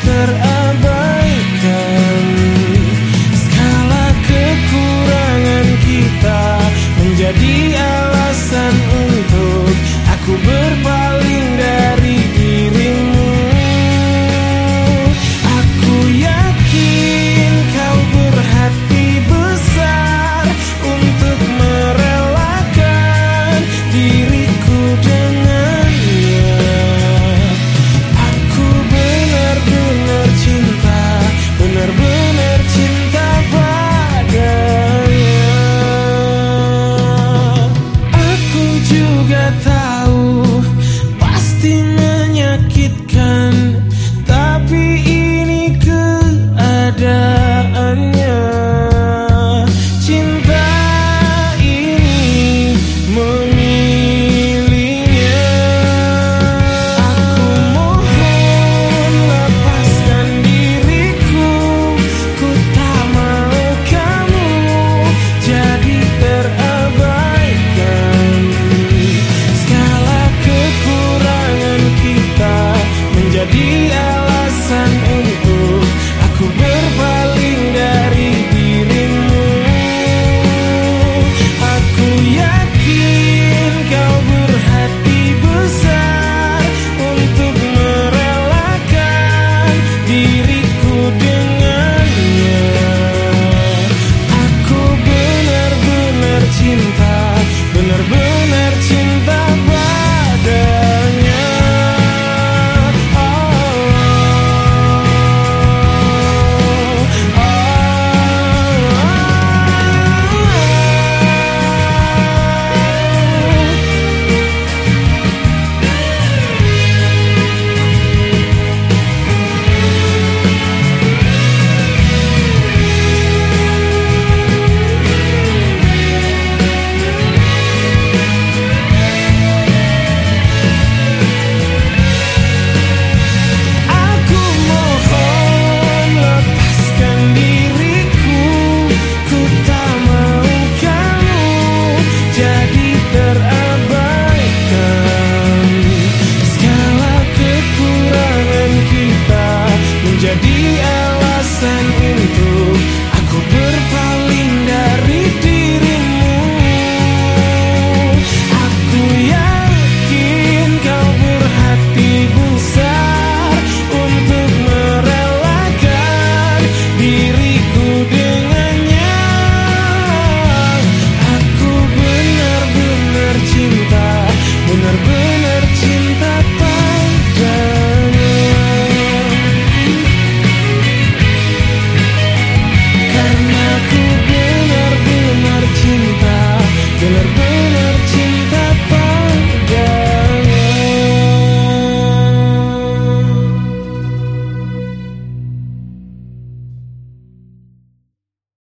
terabaikan Skala kekurangan kita Menjadi alasan untuk aku